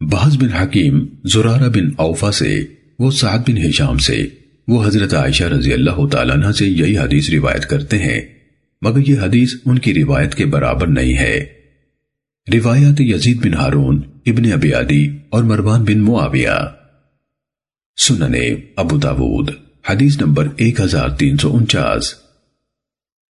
بحث بن حکیم زرارہ بن اوفا سے، وہ سعد بن حشام سے، وہ حضرت عائشہ رضی اللہ تعالیٰ عنہ سے یہی حدیث روایت کرتے ہیں، مگر یہ حدیث ان کی روایت کے برابر نہیں ہے۔ روایت یزید بن ہارون، ابن ابیادی اور مروان بن معاویہ۔ سننے ابو داود، حدیث نمبر ایک ہزار تین سو انچاس۔